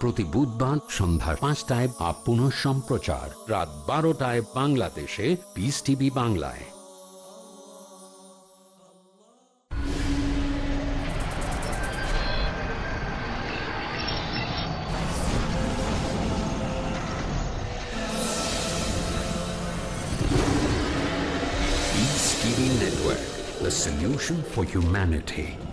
প্রতি বুধবার সন্ধ্যা পাঁচটায় বা পুনঃ সম্প্রচার রাত বারোটায় বাংলাদেশে পিস টিভি বাংলায় Network, the solution for humanity.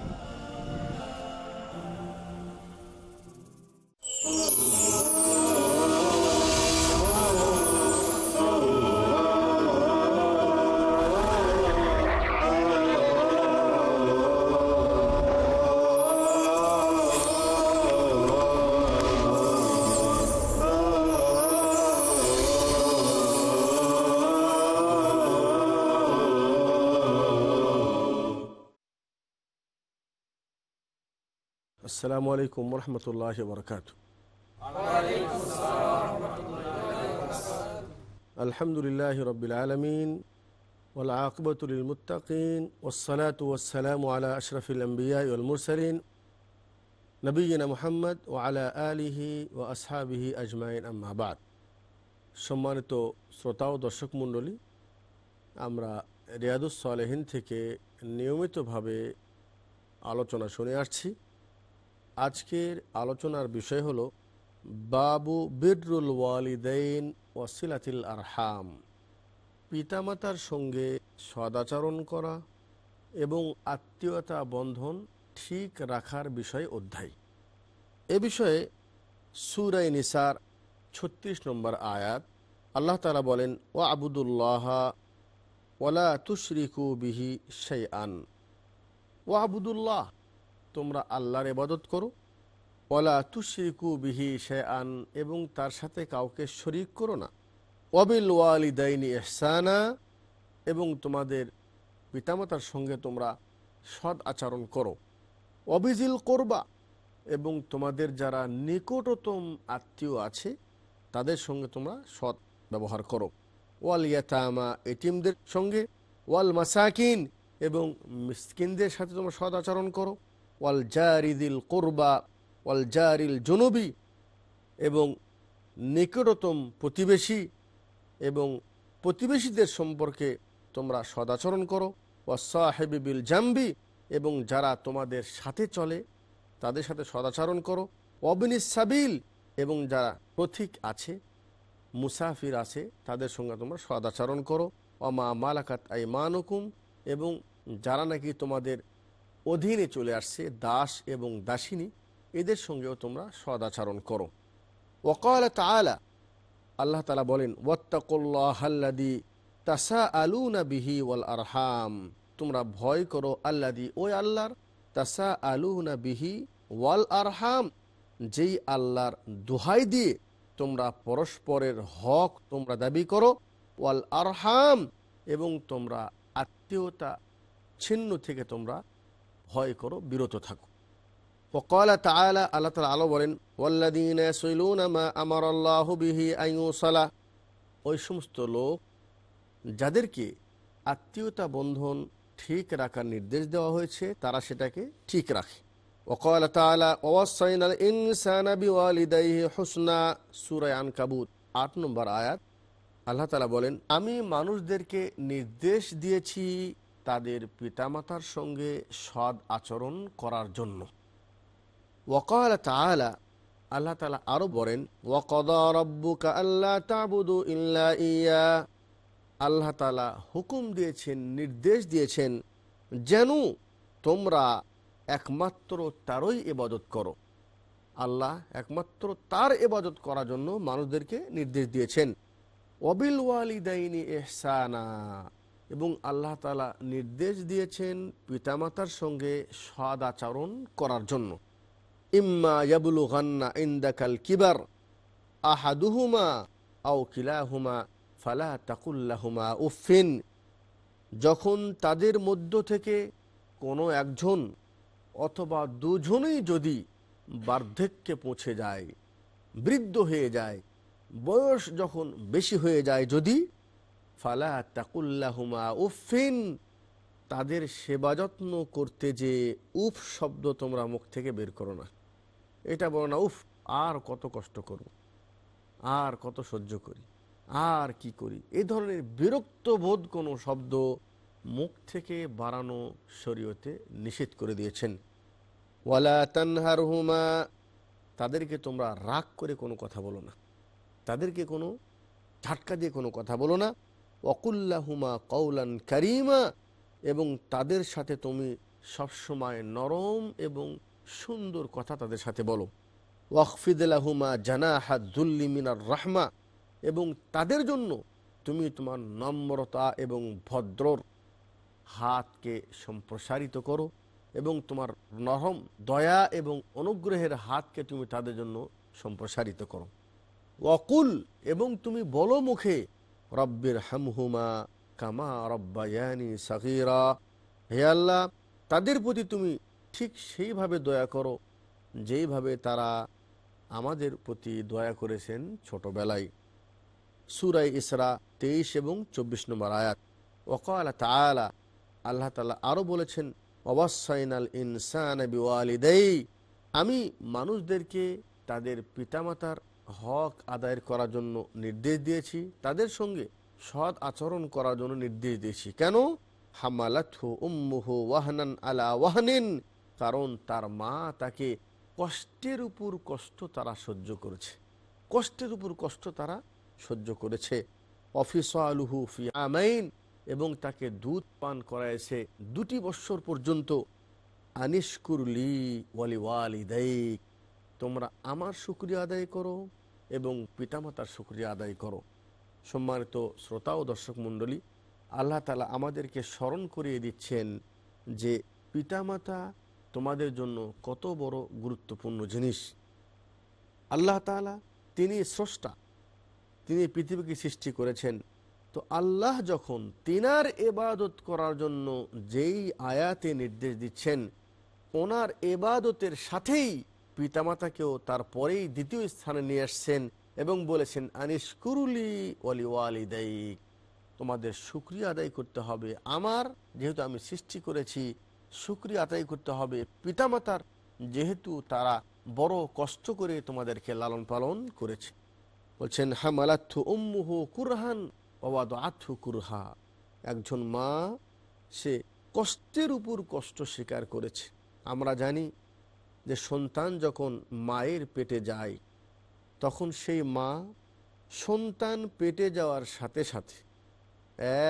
আসসালামু আলাইকুম রহমতুল্লাহ বরকাত আলহামদুলিল্লাহ রবিল আলমিন ওলাকবতুলমতাকিন ওসলাত ওসালাম আলা আশরফুল আম্বিয়ালমুরসলিন নবীনা মোহাম্মদ ও আলা আলিহি ও আসহাবিহি আজমাইন আম্মাবাদ সম্মানিত শ্রোতা ও দর্শক মণ্ডলী, আমরা রিয়াদুস সালেহীন থেকে নিয়মিতভাবে আলোচনা শুনে আসছি। আজকের আলোচনার বিষয় হল বাবু বিরুল ওয়ালিদাইন ওয়াসিলাতিল আরহাম। পিতামাতার সঙ্গে সদাচরণ করা এবং আত্মীয়তা বন্ধন ঠিক রাখার বিষয় অধ্যায়। এ বিষয়ে সুরাই নিসার ছত্রিশ নম্বর আয়াত আল্লাহ তালা বলেন ও আবুদুল্লাহ ওলা তুশরিকু বিহি সেই আন ও আবুদুল্লাহ তোমরা আল্লাহর এবাদত করো। ওলা তুশরিকু বিহি সে আন এবং তার সাথে কাউকে শরিক করো না। অবিল ওয়ালিদাইনি এহসানা এবং তোমাদের পিতামাতার সঙ্গে তোমরা সৎ আচরণ করো। অবিজিল করবা, এবং তোমাদের যারা নিকটতম আত্মীয় আছে, তাদের সঙ্গে তোমরা সৎ ব্যবহার করো। ওয়াল ইয়াতামা এটিমদের সঙ্গে। ওয়াল মাসাকিন, এবং মিসকিনদের সাথে তোমরা সদ আচরণ করো। ওয়াল জারিদিল কোরবা, ওয়াল জারিল জনবি এবং নিকটতম প্রতিবেশী এবং প্রতিবেশীদের সম্পর্কে তোমরা সদাচরণ করো। ওয়া সাহেবিবিল জাম্বি এবং যারা তোমাদের সাথে চলে, তাদের সাথে সদাচরণ করো। অবিনিস সাবিল এবং যারা পথিক আছে, মুসাফির আছে, তাদের সঙ্গে তোমরা সদাচরণ করো। অমা মালাকাত আই মানকুম এবং যারা নাকি তোমাদের অধীনে চলে আসছে দাস এবং দাসিনী। এদের সঙ্গেও তোমরা সদাচরণ করো। ওকাল তালা আল্লাহ তালা বলেন ওয়াত্তাকুল্লাহাল্লাদি তাসা আলুনা বিহি ওয়াল আরহাম। তোমরা ভয় করো আল্লাদি ওই আল্লাহর তাসা আলুনা বিহি ওয়াল আরহাম। যেই আল্লাহর দোহাই দিয়ে তোমরা পরস্পরের হক তোমরা দাবি করো, ওয়াল আরহাম, এবং তোমরা আত্মীয়তা, ছিন্ন থেকে তোমরা ভয় করো বিরত থাকো। আল্লাহ আলো বলেন ওয়াল্লাদিন আমার আল্লাহ ওই সমস্ত লোক যাদেরকে আত্মীয়তা বন্ধন ঠিক রাখার নির্দেশ দেওয়া হয়েছে তারা সেটাকে ঠিক রাখে। আট নম্বর আয়াত আল্লাহ বলেন আমি মানুষদেরকে নির্দেশ দিয়েছি তাদের পিতামাতার সঙ্গে সৎ আচরণ করার জন্য। আল্লাহ তালা আরও বলেন আল্লাহ তাবুদু ইয়া। তালা হুকুম দিয়েছেন, নির্দেশ দিয়েছেন, যেন তোমরা একমাত্র তারই এবাদত করো। আল্লাহ একমাত্র তার এবাদত করার জন্য মানুষদেরকে নির্দেশ দিয়েছেন অবিল ওয়ালিদাইনি এহসানা এবং আল্লাহ তালা নির্দেশ দিয়েছেন পিতামাতার সঙ্গে সদ আচরণ করার জন্য। ইম্মা ইয়াবুলু গান্না ইন্দাকাল কিবার আহাদুহুমা আও কিলাহুমা ফালা তাকুল্লাহুমা উফিন যখন তাদের মধ্য থেকে কোনো একজন অথবা দুজনেই যদি বার্ধক্যে পৌঁছে যায়, বৃদ্ধ হয়ে যায়, বয়স যখন বেশি হয়ে যায় যদি ফালা তাকুল্লাহুমা উফিন তাদের সেবা যত্ন করতে যে উফ শব্দ তোমরা মুখ থেকে বের করো না। এটা বলো না, উফ, আর কত কষ্ট করব, আর কত সহ্য করি, আর কি করি। এ ধরনের বিরক্ত বোধ কোনো শব্দ মুখ থেকে বাড়ানো শরীয়তে নিষেধ করে দিয়েছেন। ওয়ালা তানহার হুমা তাদেরকে তোমরা রাগ করে কোনো কথা বলো না। তাদেরকে কোনো ঝাটকা দিয়ে কোনো কথা বলো না। অকুল্লাহুমা কৌলান কারিমা, এবং তাদের সাথে তুমি সবসময় নরম এবং সুন্দর কথা তাদের সাথে বলো। ওয়াকফিদুল্লাহুমা জানাহা দুল্লি মিনার রাহমা, এবং তাদের জন্য তুমি তোমার নম্রতা এবং ভদ্রর হাতকে সম্প্রসারিত করো, এবং তোমার নরম দয়া এবং অনুগ্রহের হাতকে তুমি তাদের জন্য সম্প্রসারিত করো। অকুল এবং তুমি বলো মুখে রব্বির হামহুমা কামা রব্বায়ানি সাকিরা হে আল্লাহ, তাদের প্রতি তুমি ঠিক সেইভাবে দয়া করো, যেইভাবে তারা আমাদের প্রতি দয়া করেছেন ছোটবেলায়। সুরাই ইসরা তেইশ এবং চব্বিশ নম্বর আয়াত। ওকাল তালা আল্লাহ তালা আরও বলেছেন অবাসাইনাল ইনসান আমি মানুষদেরকে তাদের পিতামাতার হক আদায়ের করার জন্য নির্দেশ দিয়েছি। তাদের সঙ্গে সৎ আচরণ করার জন্য নির্দেশ দিয়েছি। কেন? হামালাথু ওয়াহনান আলা কারণ তার মা তাকে কষ্টের উপর কষ্ট তারা সহ্য করেছে। কষ্টের উপর কষ্ট তারা সহ্য করেছে। অফিস আলুহু ফি আমাইন এবং তাকে দুধ পান করায়ছে দুটি বৎসর পর্যন্ত। আনিসকুরলি ওয়ালি ওয়ালিদাইক। তোমরা আমার শুক্রিয়া আদায় করো এবং পিতামাতার শুক্রিয়া আদায় করো। সম্মানিত শ্রোতা ও দর্শক মণ্ডলী, আল্লাহ তালা আমাদেরকে স্মরণ করিয়ে দিচ্ছেন যে পিতামাতা তোমাদের জন্য কত বড় গুরুত্বপূর্ণ জিনিস। আল্লাহ তালা তিনি স্রষ্টা, তিনি পৃথিবীকে সৃষ্টি করেছেন। তো আল্লাহ যখন তিনার এবাদত করার জন্য যেই আয়াতে নির্দেশ দিচ্ছেন, ওনার এবাদতের সাথেই পিতামাতাকেও তারপরেই দ্বিতীয় স্থানে নিয়ে আসছেন এবং বলেছেন আনিস কুরুলি ওয়ালি ওয়ালিদাইক তোমাদের সুক্রিয়া আদায় করতে হবে। আমার যেহেতু আমি সৃষ্টি করেছি সুক্রিয়া আদায় করতে হবে। পিতামাতার যেহেতু তারা বড় কষ্ট করে তোমাদেরকে লালন পালন করেছে। বলছেন হামালাথু উম্মুহু কুরহান অবাদ আথু কুরহা। একজন মা, সে কষ্টের উপর কষ্ট স্বীকার করেছে। আমরা জানি যে সন্তান যখন মায়ের পেটে যায়, তখন সেই মা সন্তান পেটে যাওয়ার সাথে সাথে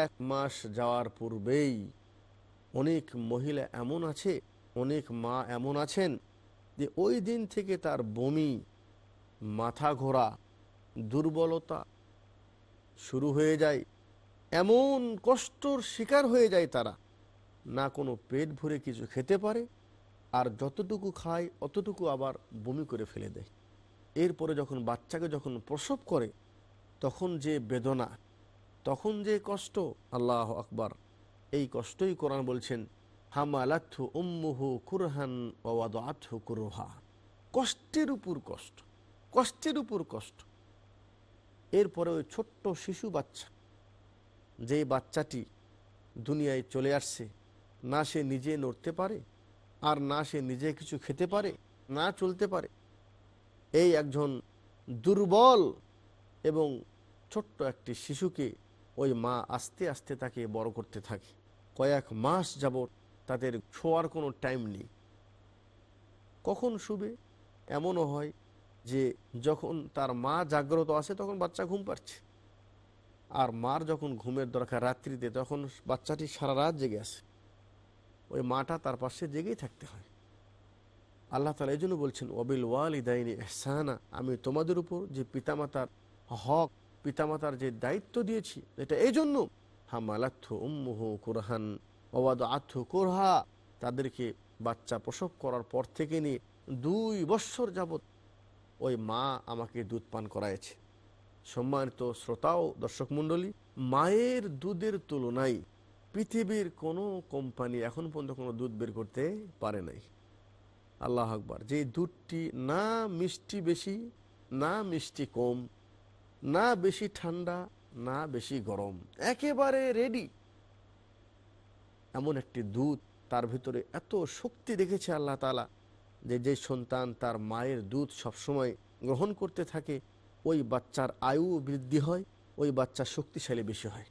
এক মাস যাওয়ার পূর্বেই অনেক মহিলা এমন আছে, অনেক মা এমন আছেন যে ওই দিন থেকে তার বমি, মাথা ঘোরা, দুর্বলতা শুরু হয়ে যায়। এমন কষ্টর শিকার হয়ে যায় তারা। না কোনো পেট ভরে কিছু খেতে পারে আর যতটুকু খায়, অতটুকু আবার বমি করে ফেলে দেয়। এরপরে যখন বাচ্চাকে যখন প্রসব করে, তখন যে বেদনা, তখন যে কষ্ট, আল্লাহ আকবার, এই কষ্টই কোরআন বলছেন হামালাথু উম্মুহু কুরহান ওয়াদ কুরহা। কষ্টের উপর কষ্ট, কষ্টের উপর কষ্ট। এরপরে ওই ছোট্ট শিশু বাচ্চা, যে বাচ্চাটি দুনিয়ায় চলে আসছে, না সে নিজে নড়তে পারে আর না সে নিজে কিছু খেতে পারে, না চলতে পারে। এই একজন দুর্বল এবং ছোট্ট একটি শিশুকে ওই মা আস্তে আস্তে তাকে বড় করতে থাকে। কয়েক মাস যাবৎ তাদের শোয়ার কোনো টাইম নেই। কখন শুবে এমনও হয় যে যখন তার মা জাগ্রত আছে তখন বাচ্চা ঘুম পাচ্ছে। আর মার যখন ঘুমের দরকার রাত্রিতে, তখন বাচ্চাটি সারা রাত জেগে আছে। ওই মাটা তার পাশে জেগেই থাকতে হয়। আল্লাহ তালা এই জন্য বলছেন ওবিল ওয়াল ইদাইনি এহসানা আমি তোমাদের উপর যে পিতামাতার হক, পিতামাতার যে দায়িত্ব দিয়েছি, এটা এই জন্য হামালাথু উম্মুহ কুরহান ওয়াদ আথু কুরহা, তাদেরকে বাচ্চা প্রসব করার পর থেকে নিয়ে দুই বৎসর যাবত ওই মা আমাকে দুধ পান করাইছে সম্মানিত শ্রোতাও, দর্শক মণ্ডলী, মায়ের দুধের তুলনায় পৃথিবীর কোনো কোম্পানি এখন পর্যন্ত কোনো দুধ বের করতে পারে নাই। আল্লাহ আকবার। যে দুধটি না মিষ্টি বেশি, না মিষ্টি কম, না বেশি ঠান্ডা, না বেশি গরম, একেবারে রেডি এমন একটি দুধ তার ভিতরে এত শক্তি রেখেছে আল্লাহ তালা যে যে সন্তান তার মায়ের দুধ সবসময় গ্রহণ করতে থাকে, ওই বাচ্চার আয়ু বৃদ্ধি হয়, ওই বাচ্চার শক্তিশালী বেশি হয়।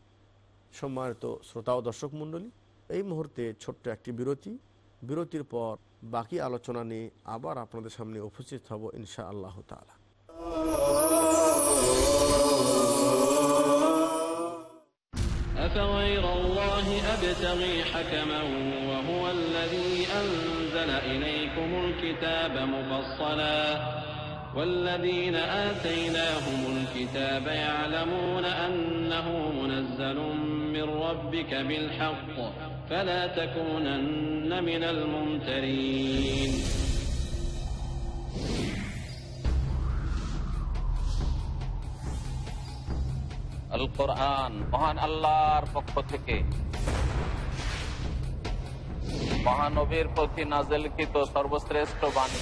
সম্মানিত শ্রোতা ও দর্শক মণ্ডলী এই মুহূর্তে ছোট্ট একটি বিরতি বিরতির পর বাকি আলোচনা নিয়ে আবার আপনাদের সামনে উপস্থিত হব ইনশা আল্লাহ তালা أفغير الله أبتغي حكما وهو الذي أنزل إليكم الكتاب مفصلا والذين آتيناهم الكتاب يعلمون أنه منزل من ربك بالحق فلا تكونن من الممترين আল কোরআন মহান আল্লাহর পক্ষ থেকে মহানবীর প্রতি নাজেলকৃত সর্বশ্রেষ্ঠ বাণী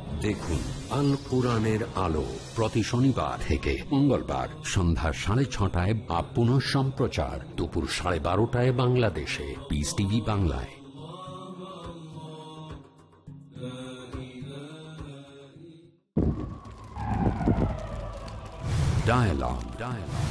দেখুন আল কোরআনের আলো প্রতি শনিবার থেকে মঙ্গলবার সন্ধ্যা সাড়ে ছটায় বা পুনঃ সম্প্রচার দুপুর সাড়ে বারোটায় বাংলাদেশে পিস টিভি বাংলায় Dialogue. Dialogue.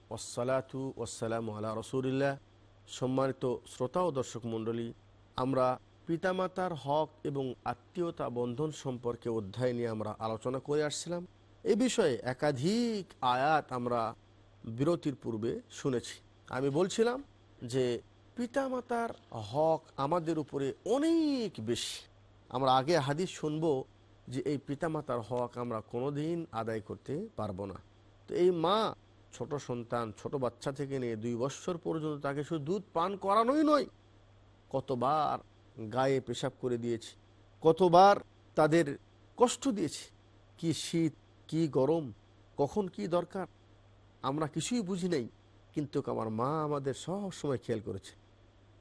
ওসালাতু ওসালাম আলা রসুলিল্লাহ। সম্মানিত শ্রোতা ও দর্শক মণ্ডলী, আমরা পিতামাতার হক এবং আত্মীয়তা বন্ধন সম্পর্কে অধ্যায় নিয়ে আমরা আলোচনা করে আসছিলাম। এ বিষয়ে একাধিক আয়াত আমরা বিরতির পূর্বে শুনেছি। আমি বলছিলাম যে, পিতামাতার হক আমাদের উপরে অনেক বেশি। আমরা আগে হাদিস শুনব যে, এই পিতামাতার হক আমরা কোনোদিন আদায় করতে পারব না। তো এই মা ছোট সন্তান, ছোট বাচ্চা থেকে নিয়ে দুই বছর পর্যন্ত তাকে শুধু দুধ পান করানোই নয়, কতবার গায়ে পেশাব করে দিয়েছি, কতবার তাদের কষ্ট দিয়েছি, কি শীত, কি গরম, কখন কি দরকার, আমরা কিছুই বুঝি নাই, কিন্তু আমার মা আমাদের সব সময় খেয়াল করেছে।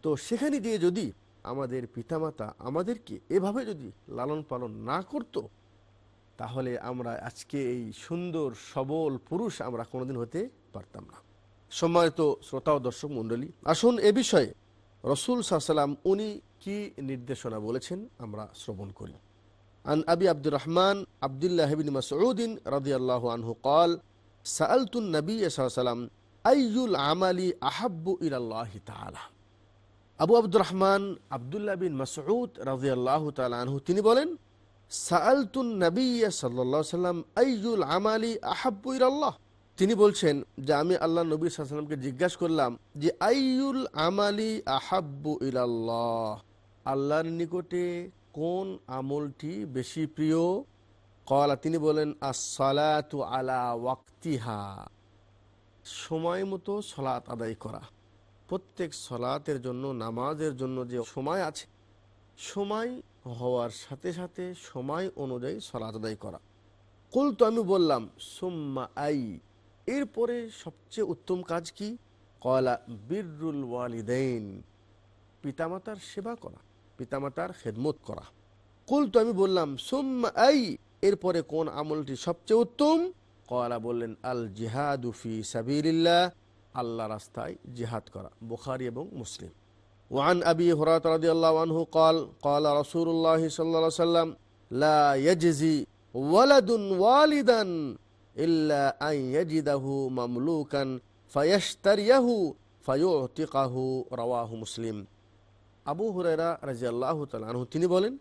তো সেখানে দিয়ে যদি আমাদের পিতামাতা আমাদেরকে এভাবে যদি লালন পালন না করতো তাহলে আমরা আজকে এই সুন্দর সবল পুরুষ আমরা কোনোদিন হতে পারতাম না সম্মানিত শ্রোতা ও দর্শক মণ্ডলী আসুন এ বিষয়ে রসুল সাল্লাম উনি কি নির্দেশনা বলেছেন আমরা শ্রবণ করি عن أبي عبد الرحمن عبد الله بن مسعود رضي الله عنه قال سألت النبي صلى الله عليه وسلم أي العمل أحب إلى الله تعالى আবু আব্দুর রহমান আবদুল্লাহ বিন মাসউদ রাজিয়াল্লাহ তাআলা আনহু তিনি বলেন সাল্লাম তিনি বলছেন যে আমি আল্লাহ নবী সাল্লামকে জিজ্ঞাসা করলাম যে আইয়ুল আমালি আহাব্বু ইলাল্লাহ, আল্লাহর নিকটে কোন আমলটি বেশি প্রিয়? কলা তিনি বলেন, আসসালাতু আলা ওয়াক্তিহা, সময় মতো সলাত আদায় করা। প্রত্যেক সলাতের জন্য, নামাজের জন্য যে সময় আছে, সময় হওয়ার সাথে সাথে সময় অনুযায়ী সলাত আদায় করা। কুল তো আমি বললাম, সুম্মা আই। এরপরে সবচেয়ে উত্তম কাজ কি? কলা বীররুল ওয়ালিদাইন। পিতামাতার সেবা করা, পিতামাতার খেদমত করা। কুল তো আমি বললাম, সুম্মা আই। এরপরে কোন আমলটি সবচেয়ে উত্তম? কলা বললেন, আল জিহাদুফি সাবিরিল্লাহ আল্লাহ রাস্তায় জিহাদ করা, বুখারি এবং মুসলিম। وعن أبي هريرة رضي الله عنه قال قال رسول الله صلى الله عليه وسلم لا يجزي ولد والدا إلا أن يجده مملوكا فيشتريه فيعتقه رواه مسلم আবু হুরাইরা রাজি আল্লাহ তালু তিনি বলেন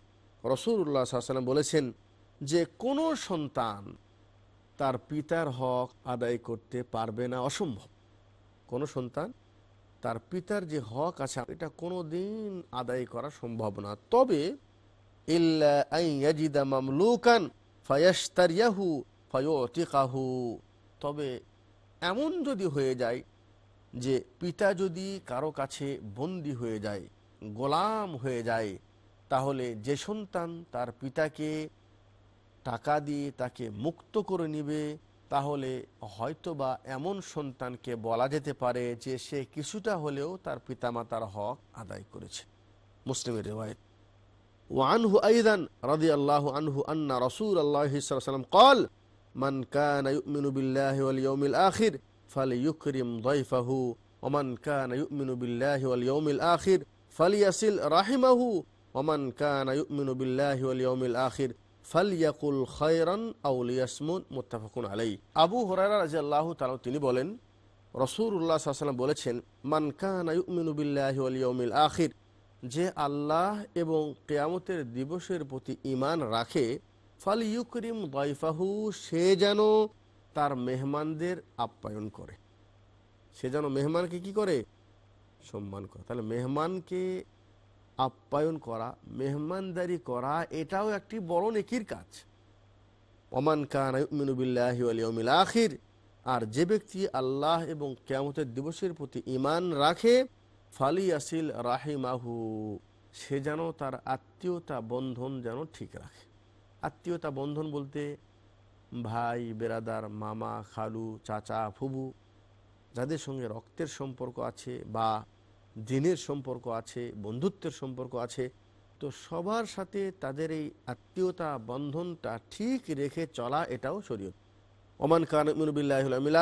রসুল্লাহ সাল্লাম বলেছেন যে কোনো সন্তান তার পিতার হক আদায় করতে পারবে না অসম্ভব কোনো সন্তান তার পিতার যে হক আছে, এটা কোনো দিন আদায় করা সম্ভব না। তবে তবে এমন যদি হয়ে যায় যে পিতা যদি কারও কাছে বন্দি হয়ে যায়, গোলাম হয়ে যায়, তাহলে যে সন্তান তার পিতাকে টাকা দিয়ে তাকে মুক্ত করে নিবে তাহলে হয়তোবা এমন সন্তানকে বলা যেতে পারে যে সে কিছুটা হলেও তার পিতামাতার হক আদায় করেছে মুসলিমের রেওয়ায়ত وعنه أيضا رضي الله عنه أن رسول الله صلى الله عليه وسلم قال من كان يؤمن بالله واليوم الآخر فليكرم ضيفه ومن كان يؤمن بالله واليوم الآخر فليصل رحمه ومن كان يؤمن بالله واليوم الآخر ফালিয়াকুল খয়রান আউলিয়াসমুন মুত্তাফাকুন আলাই আবু হরারা রাজি আল্লাহ তালা তিনি বলেন রসুল্লাহ সাল্লাম বলেছেন, মান ইয়াউমিল আখির যে আল্লাহ এবং কেয়ামতের দিবসের প্রতি ইমান রাখে ফাল ইউকরিম দয়ফাহু সে যেন তার মেহমানদের আপ্যায়ন করে। সে যেন মেহমানকে কি করে? সম্মান করে। তাহলে মেহমানকে আপ্যায়ন করা, মেহমানদারি করা, এটাও একটি বড় নেকির কাজ। মিনুবিল্লাহিউমিল আখির। আর যে ব্যক্তি আল্লাহ এবং কেয়ামতের দিবসের প্রতি ইমান রাখে ফালি আসিল রাহিমাহু। সে যেন তার আত্মীয়তা বন্ধন যেন ঠিক রাখে। আত্মীয়তা বন্ধন বলতে ভাই, বেরাদার, মামা, খালু, চাচা, ফুবু, যাদের সঙ্গে রক্তের সম্পর্ক আছে বা দিনের সম্পর্ক আছে, বন্ধুত্বের সম্পর্ক আছে, তো সবার সাথে তাদের এই আত্মীয়তা বন্ধনটা ঠিক রেখে চলা এটাও শরীয়ত। ওমান খান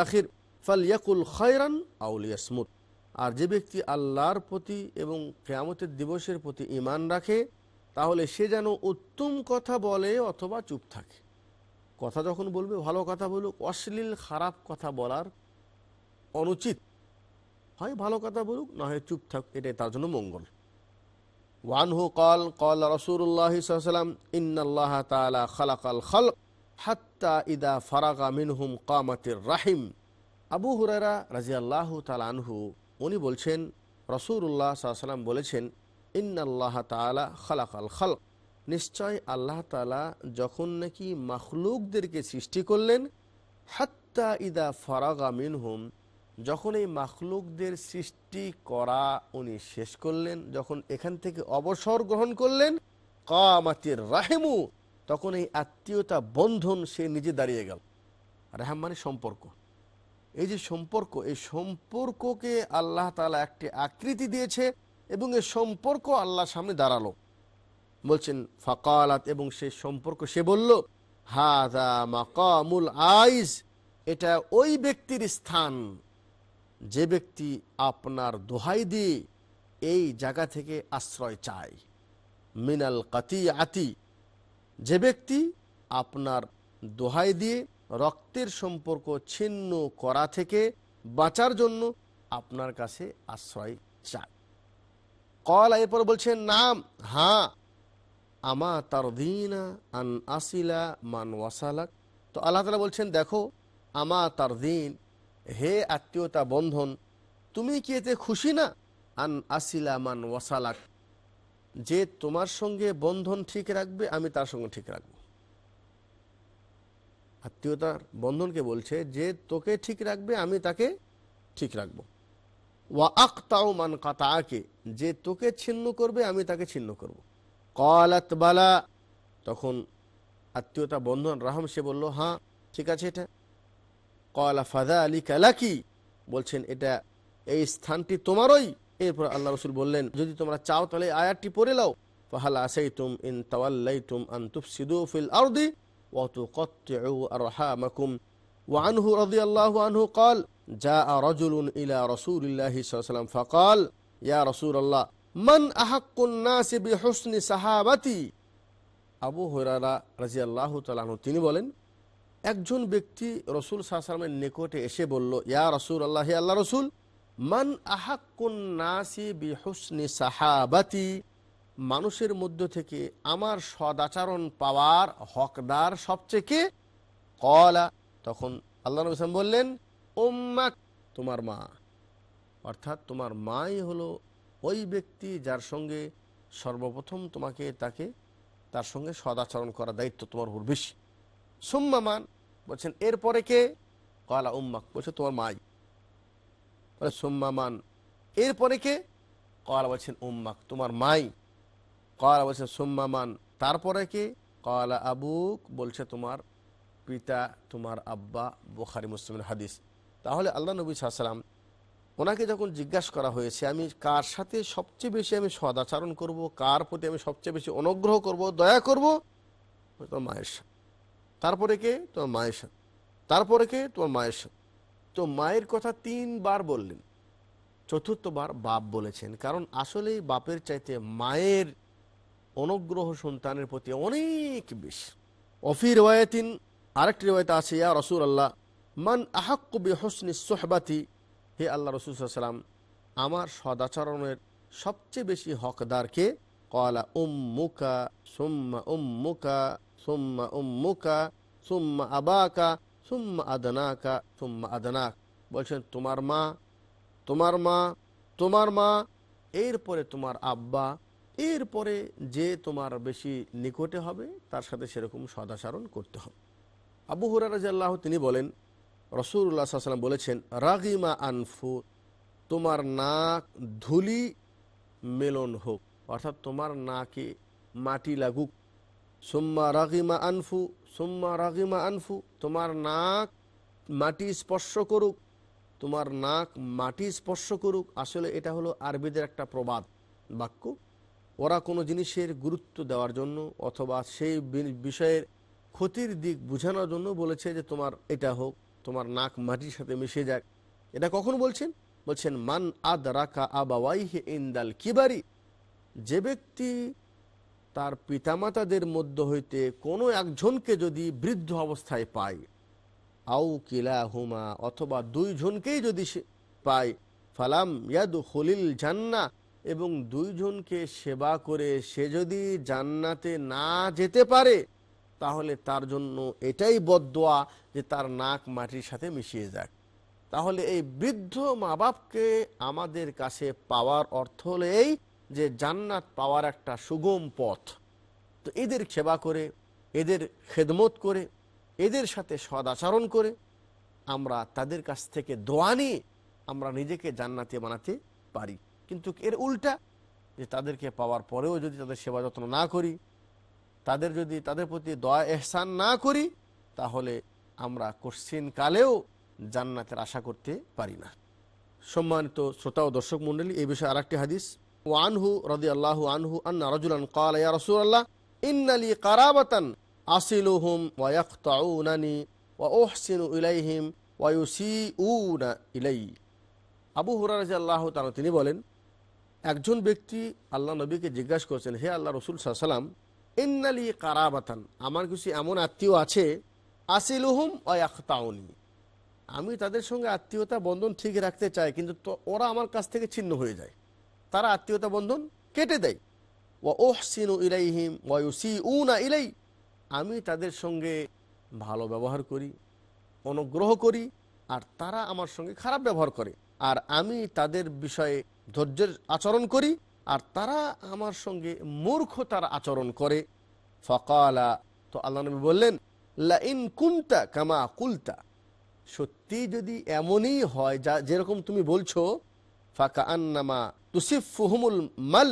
আখির ফাল ইয়াকুল খয়রান আউলিয়াসমুত আর যে ব্যক্তি আল্লাহর প্রতি এবং কেয়ামতের দিবসের প্রতি ইমান রাখে, তাহলে সে যেন উত্তম কথা বলে অথবা চুপ থাকে। কথা যখন বলবে, ভালো কথা বলুক, অশ্লীল খারাপ কথা বলার অনুচিত হয় ভালো কথা বলুক, না হয় চুপ থাক এটাই তার জন্য মঙ্গল। ওয়ানহু কল কল রসুল্লাহ সাল্লাম ইন্নাল্লাহ তাআলা খালাকাল খালক হাত্তা ইদা ফারাগা মিনহুম কামাতির রাহিম। আবু হুরারা রাজিয়াল্লাহু তাআলা আনহু, উনি বলছেন রসুল্লাহ সাল্লাম বলেছেন, ইন্নাল্লাহ তাআলা খালাকাল খালক। নিশ্চয় আল্লাহ তাআলা যখন নাকি মাখলুকদেরকে সৃষ্টি করলেন, হাত্তা ইদা ফারাগা মিনহুম যখন এই মাখলুকদের সৃষ্টি করা উনি শেষ করলেন, যখন এখান থেকে অবসর গ্রহণ করলেন, কামাতির রাহেমু, তখন এই আত্মীয়তা বন্ধন সে নিজে দাঁড়িয়ে গেল। রেহাম মানে সম্পর্ক। এই যে সম্পর্ক, এই সম্পর্ককে আল্লাহ তালা একটি আকৃতি দিয়েছে এবং এই সম্পর্ক আল্লাহর সামনে দাঁড়াল। বলছেন, ফাকালাত, এবং সে সম্পর্ক সে বলল হা হাদা মাকামুল আইস এটা ওই ব্যক্তির স্থান। যে ব্যক্তি আপনার দোহাই দিয়ে এই জায়গা থেকে আশ্রয় চায়। মিনাল কাতি আতি যে ব্যক্তি আপনার দোহাই দিয়ে রক্তের সম্পর্ক ছিন্ন করা থেকে বাঁচার জন্য আপনার কাছে আশ্রয় চায়। কল, এরপর বলছেন, নাম হ্যাঁ আমা তারদিনা আন আসিলা মান ওয়াসালাক। তো আল্লাহ তালা বলছেন, দেখো, আমা তারদিন হে আত্মীয়তা বন্ধন, তুমি কি এতে খুশি না? আন আসিলা মান ওয়াসালাক, যে তোমার সঙ্গে বন্ধন ঠিক রাখবে, আমি তার সঙ্গে ঠিক রাখব। আত্মীয়তার বন্ধনকে বলছে, যে তোকে ঠিক রাখবে, আমি তাকে ঠিক রাখব। ওয়া আক্তাও মান কাতাকে যে তোকে ছিন্ন করবে, আমি তাকে ছিন্ন করব। কলাত বালা, তখন আত্মীয়তা বন্ধন, রাহম সে বলল হ্যাঁ ঠিক আছে এটা। কলা ফাদা আলী কালাকি বলছেন এটা এই স্থানটি তোমারই এরপর আল্লাহ রসুল বললেন যদি তোমরা চাও তাহলে আয়াতটি পড়ে লাও ফাহালা আসাইতুম ইন তাওয়াল্লাইতুম আন তুফসিদু ফিল আরদি ওয়া তুকাত্তিউ আরহামাকুম وعنه رضي الله عنه قال جاء رجل إلى رسول الله صلى الله عليه وسلم فقال يا رسول الله من أحق الناس بحسن صحابتي আবু হরারা রাজি আল্লাহ তালাহ তিনি বলেন একজন ব্যক্তি রসুল সাহসালামের নিকটে এসে বলল, ইয়া রসুল আল্লাহ আল্লাহ রসুল, মান আহাক্কুন নাসি বিহুসনি সাহাবাতি? মানুষের মধ্য থেকে আমার সদাচরণ পাওয়ার হকদার সবচেয়ে কে? কলা। তখন আল্লাহ নবী বললেন ওম্মাক তোমার মা। অর্থাৎ তোমার মাই হলো ওই ব্যক্তি যার সঙ্গে সর্বপ্রথম তোমাকে তাকে, তার সঙ্গে সদাচরণ করার দায়িত্ব তোমার উপর বেশি। সুম্মামান বলছেন, এরপরে কে? কলা উম্মাক। বলছে, তোমার মাই। বলে সুম্মামান এরপরে কে? কলা। বলছেন, উম্মাক। তোমার মাই। কলা। বলছেন সুম্মামান তারপরে কে? কলা আবুক। বলছে, তোমার পিতা, তোমার আব্বা। বোখারি, মুসলিমের হাদিস। তাহলে আল্লাহ নবী সাল্লাম ওনাকে যখন জিজ্ঞাসা করা হয়েছে, আমি কার সাথে সবচেয়ে বেশি আমি সদাচরণ করব? কার প্রতি আমি সবচেয়ে বেশি অনুগ্রহ করব? দয়া করব? তোমার মায়ের সাথে। তারপরে কে? তোমার মায়ের সাথে। তারপরে কে? তোমার মায়ের সাথে। তো মায়ের কথা তিনবার বললেন। চতুর্থবার বাপ বলেছেন। কারণ আসলেই বাপের চাইতে মায়ের অনুগ্রহ সন্তানের প্রতি অনেক বেশি। অফি রেওয়ায়তিন, আরেকটি রেওয়ায়তে আছে, ইয়া রসুল আল্লাহ মান আহাক্কবি হোসনি সোহবাতি হে আল্লাহ রসুল সাল্লাম আমার সদাচরণের সবচেয়ে বেশি হকদারকে কলা উম্মুকা সুম্মা উম্মুকা সুম্মা উম্মুকা সুম্মা আবাকা সুম্মা আদনাকা সুম্মা আদনাক বলছেন, তোমার মা তোমার মা তোমার মা, এরপরে তোমার আব্বা, এরপরে যে তোমার বেশি নিকটে হবে, তার সাথে সেরকম সদাচরণ করতে হবে। আবু হুরারাজাল্লাহ তিনি বলেন রসুল্লাহ সাল্লাম বলেছেন, রাগিমা আনফু, তোমার নাক ধুলি, মেলন হোক। অর্থাৎ তোমার নাকে মাটি লাগুক সোম্মা রাগিমা আনফু, সোম্মা রাগিমা আনফু, তোমার নাক মাটি স্পর্শ করুক, তোমার নাক মাটি স্পর্শ করুক। আসলে এটা হলো আরবিদের একটা প্রবাদ বাক্য। ওরা কোনো জিনিসের গুরুত্ব দেওয়ার জন্য অথবা সেই বিষয়ের ক্ষতির দিক বোঝানোর জন্য বলেছে যে তোমার এটা হোক, তোমার নাক মাটির সাথে মিশে যাক। এটা কখন বলছেন? বলছেন, মান আদ রাকা আবাওয়াইহে ইন্দাল কিবারি যে ব্যক্তি তার পিতামাতাদের মধ্য হইতে কোনো একজনকে যদি বৃদ্ধ অবস্থায় পায় আউ কিলা হুমা অথবা দুইজনকেই যদি সে পায়, ফালাম ইয়াদু খলিল জান্না, এবং দুইজনকে সেবা করে সে যদি জান্নাতে না যেতে পারে, তাহলে তার জন্য এটাই বদোয়া যে তার নাক মাটির সাথে মিশিয়ে যাক। তাহলে এই বৃদ্ধ মা বাপকে আমাদের কাছে পাওয়ার অর্থ হলো এই যে জান্নাত পাওয়ার একটা সুগম পথ। তো এদের সেবা করে, এদের খেদমত করে, এদের সাথে সদাচরণ করে আমরা তাদের কাছ থেকে দোয়া নিয়ে আমরা নিজেকে জান্নাতে বানাতে পারি। কিন্তু এর উল্টা যে তাদেরকে পাওয়ার পরেও যদি তাদের সেবা যত্ন না করি, তাদের যদি তাদের প্রতি দয়া এহসান না করি, তাহলে আমরা কোশ্চিন কালেও জান্নাতের আশা করতে পারি না। সম্মানিত শ্রোতা ও দর্শক মণ্ডলী এই বিষয়ে আরেকটি হাদিস ও আনহু রদি আল্লাহ আনহু, আন্না রজুলান কাল, ইয়া রাসূলুল্লাহ, ইন্নালি কারাবাতান আসিলুহুম ওয়া ইয়াকতাউনানি ওয়া উহসিনু ইলাইহিম ওয়া ইউসিউনা ইলাই। আবু হুরায়রা রাদিয়াল্লাহু তাআলা তিনি বলেন, একজন ব্যক্তি আল্লাহ নবীকে জিজ্ঞাসা করছেন, হে আল্লাহ রসুল সাল্লাম ইন্নালি কারাবাতান, আমার কিছু এমন আত্মীয় আছে, আসিলুহুম অয়াখতাউনি আমি তাদের সঙ্গে আত্মীয়তা বন্ধন ঠিক রাখতে চাই, কিন্তু ওরা আমার কাছ থেকে ছিন্ন হয়ে যায়। তারা আত্মীয়তা বন্ধন কেটে দেয়। ও ওহসিনু ইলাইহিম ওয়ুসি উনা ইলাই। আমি তাদের সঙ্গে ভালো ব্যবহার করি, অনুগ্রহ করি, আর তারা আমার সঙ্গে খারাপ ব্যবহার করে। আর আমি তাদের বিষয়ে ধৈর্যের আচরণ করি, আর তারা আমার সঙ্গে মূর্খতার আচরণ করে। ফকালা, তো আল্লাহ নবী বললেন লা ইন কুন্তা কামা কুলতা। সত্যি যদি এমনই হয়, যা যেরকম তুমি বলছো, ফাঁকা আন্নামা তুসিফ ফুহমুল মাল,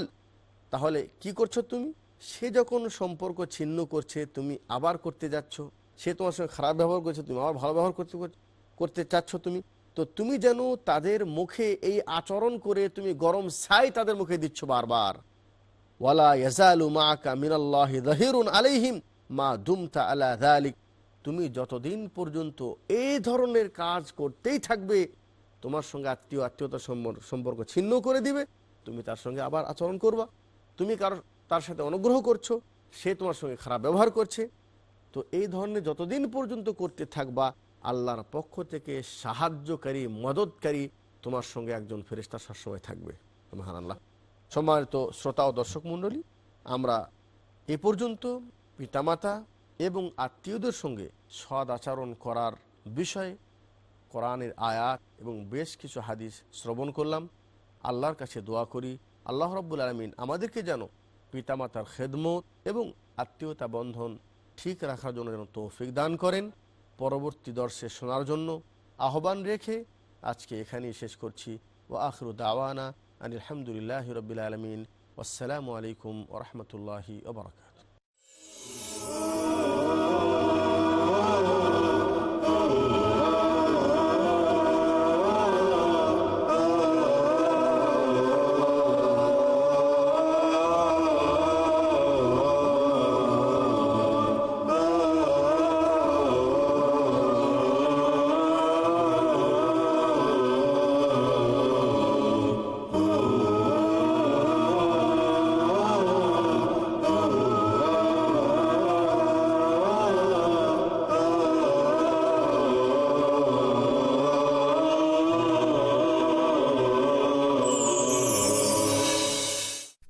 তাহলে কি করছ তুমি? সে যখন সম্পর্ক ছিন্ন করছে, তুমি আবার করতে যাচ্ছ। সে তোমার সঙ্গে খারাপ ব্যবহার করছে, তুমি আবার ভালো ব্যবহার করতে করতে চাচ্ছ তুমি। তো তুমি যেন তাদের মুখে এই আচরণ করে তুমি গরম ছাই তাদের মুখে দিচ্ছ বারবার। ওয়ালা ইয়াজালু মাআকা মিনাল্লাহি যাহিরুন আলাইহিম মা দুমতা আলা যালিক। তুমি যতদিন পর্যন্ত এই ধরনের কাজ করতেই থাকবে তোমার সঙ্গে আত্মীয়, আত্মীয়তার সম্পর্ক- ছিন্ন করে দিবে। তুমি তার সঙ্গে আবার আচরণ করবা। তুমি কারও তার সাথে অনুগ্রহ করছ। সে তোমার সঙ্গে খারাপ ব্যবহার করছে। তো এই ধরনের যতদিন পর্যন্ত করতে থাকবা, আল্লাহর পক্ষ থেকে সাহায্যকারী, মদতকারী তোমার সঙ্গে একজন ফেরিস্তা সবসময় থাকবে। মহান আল্লাহ সম্মানিত শ্রোতা ও দর্শক মণ্ডলী, আমরা এ পর্যন্ত পিতামাতা এবং আত্মীয়দের সঙ্গে সদ আচরণ করার বিষয়ে কোরআনের আয়াত এবং বেশ কিছু হাদিস শ্রবণ করলাম। আল্লাহর কাছে দোয়া করি, আল্লাহ রব্বুল আলমিন আমাদেরকে যেন পিতামাতার খেদমত এবং আত্মীয়তা বন্ধন ঠিক রাখার জন্য যেন তৌফিক দান করেন। পরবর্তী দর্শে শোনার জন্য আহ্বান রেখে আজকে এখানেই শেষ করছি। ও আখরু দাওয়ানা আলহামদুলিল্লাহ রবিল আলমিন। আসসালামু আলাইকুম ওরহমতুল্লাহি ওবরাকাত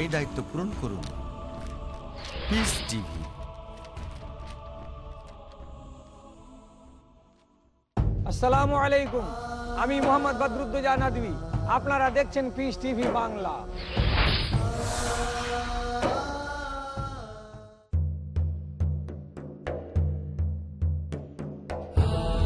এই দায়িত্ব পূরণ করুন। পিস টিভি আসসালামু আলাইকুম। আমি মোহাম্মদ বদরুদ্দোজা নদী আপনারা দেখছেন পিস টিভি বাংলা।